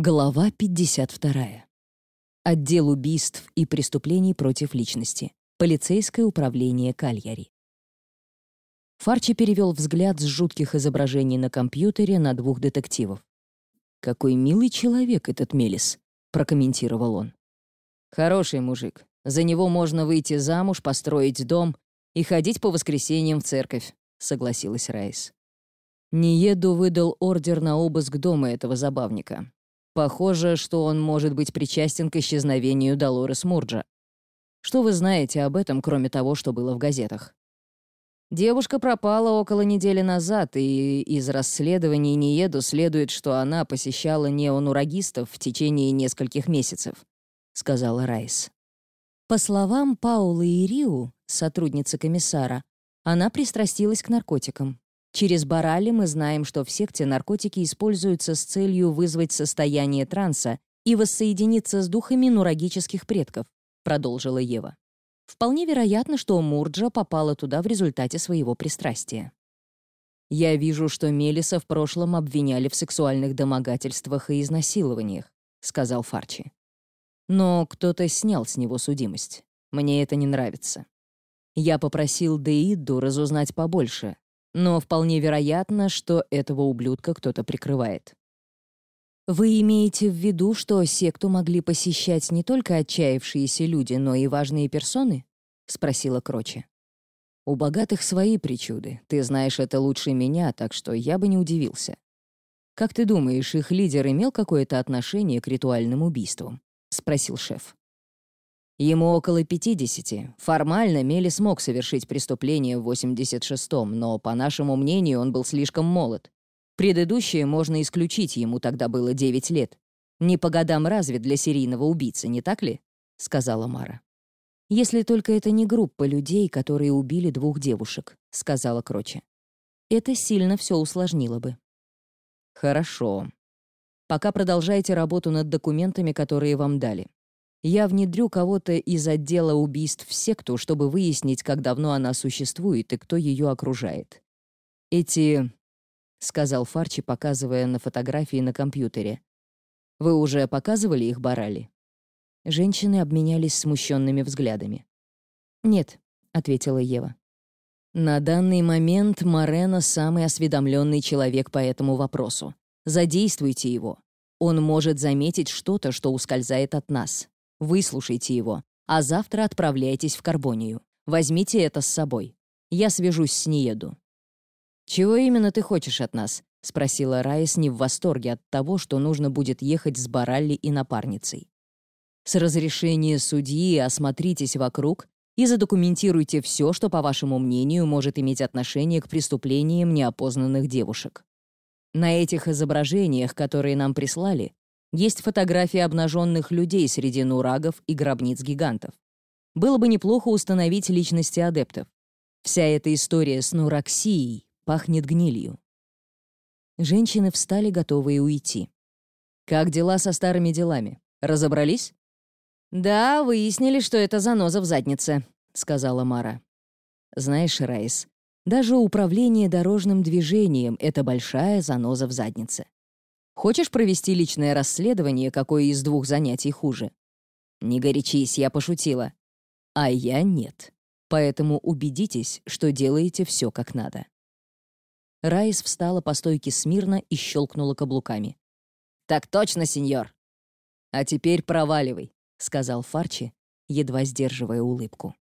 Глава 52. Отдел убийств и преступлений против личности. Полицейское управление Кальяри. Фарчи перевел взгляд с жутких изображений на компьютере на двух детективов. «Какой милый человек этот Мелис», — прокомментировал он. «Хороший мужик. За него можно выйти замуж, построить дом и ходить по воскресеньям в церковь», — согласилась Райс. Ниеду выдал ордер на обыск дома этого забавника. Похоже, что он может быть причастен к исчезновению Долорес Мурджа. Что вы знаете об этом, кроме того, что было в газетах? Девушка пропала около недели назад, и из расследований Ниеду следует, что она посещала неонурагистов в течение нескольких месяцев, сказала Райс. По словам Паулы и Риу, сотрудницы комиссара, она пристрастилась к наркотикам. Через Барали мы знаем, что в секте наркотики используются с целью вызвать состояние транса и воссоединиться с духами нурагических предков, продолжила Ева. Вполне вероятно, что Мурджа попала туда в результате своего пристрастия. Я вижу, что Мелиса в прошлом обвиняли в сексуальных домогательствах и изнасилованиях, сказал Фарчи. Но кто-то снял с него судимость. Мне это не нравится. Я попросил Деиду разузнать побольше, но вполне вероятно, что этого ублюдка кто-то прикрывает. Вы имеете в виду, что секту могли посещать не только отчаявшиеся люди, но и важные персоны? спросила Кроче. У богатых свои причуды. Ты знаешь это лучше меня, так что я бы не удивился. Как ты думаешь, их лидер имел какое-то отношение к ритуальным убийствам? спросил шеф. Ему около 50. Формально Мели смог совершить преступление в 86-м, но, по нашему мнению, он был слишком молод. Предыдущее можно исключить, ему тогда было 9 лет. Не по годам разве для серийного убийцы, не так ли? сказала Мара. Если только это не группа людей, которые убили двух девушек, сказала Кроче. Это сильно все усложнило бы. Хорошо. Пока продолжайте работу над документами, которые вам дали. Я внедрю кого-то из отдела убийств в секту, чтобы выяснить, как давно она существует и кто ее окружает. Эти, сказал Фарчи, показывая на фотографии на компьютере. Вы уже показывали их Барали? Женщины обменялись смущенными взглядами. Нет, ответила Ева. На данный момент Марена самый осведомленный человек по этому вопросу. Задействуйте его. Он может заметить что-то, что ускользает от нас. Выслушайте его, а завтра отправляйтесь в Карбонию. Возьмите это с собой. Я свяжусь с Ниеду». «Чего именно ты хочешь от нас?» — спросила Райс не в восторге от того, что нужно будет ехать с Баралли и напарницей. «С разрешения судьи осмотритесь вокруг и задокументируйте все, что, по вашему мнению, может иметь отношение к преступлениям неопознанных девушек. На этих изображениях, которые нам прислали, есть фотографии обнаженных людей среди нурагов и гробниц гигантов. Было бы неплохо установить личности адептов. Вся эта история с нураксией пахнет гнилью. Женщины встали, готовые уйти. «Как дела со старыми делами? Разобрались?» «Да, выяснили, что это заноза в заднице», — сказала Мара. «Знаешь, Райс, даже управление дорожным движением — это большая заноза в заднице. Хочешь провести личное расследование, какое из двух занятий хуже? Не горячись, я пошутила. А я нет. Поэтому убедитесь, что делаете все как надо. Райс встала по стойке смирно и щелкнула каблуками. «Так точно, сеньор!» «А теперь проваливай», — сказал Фарчи, едва сдерживая улыбку.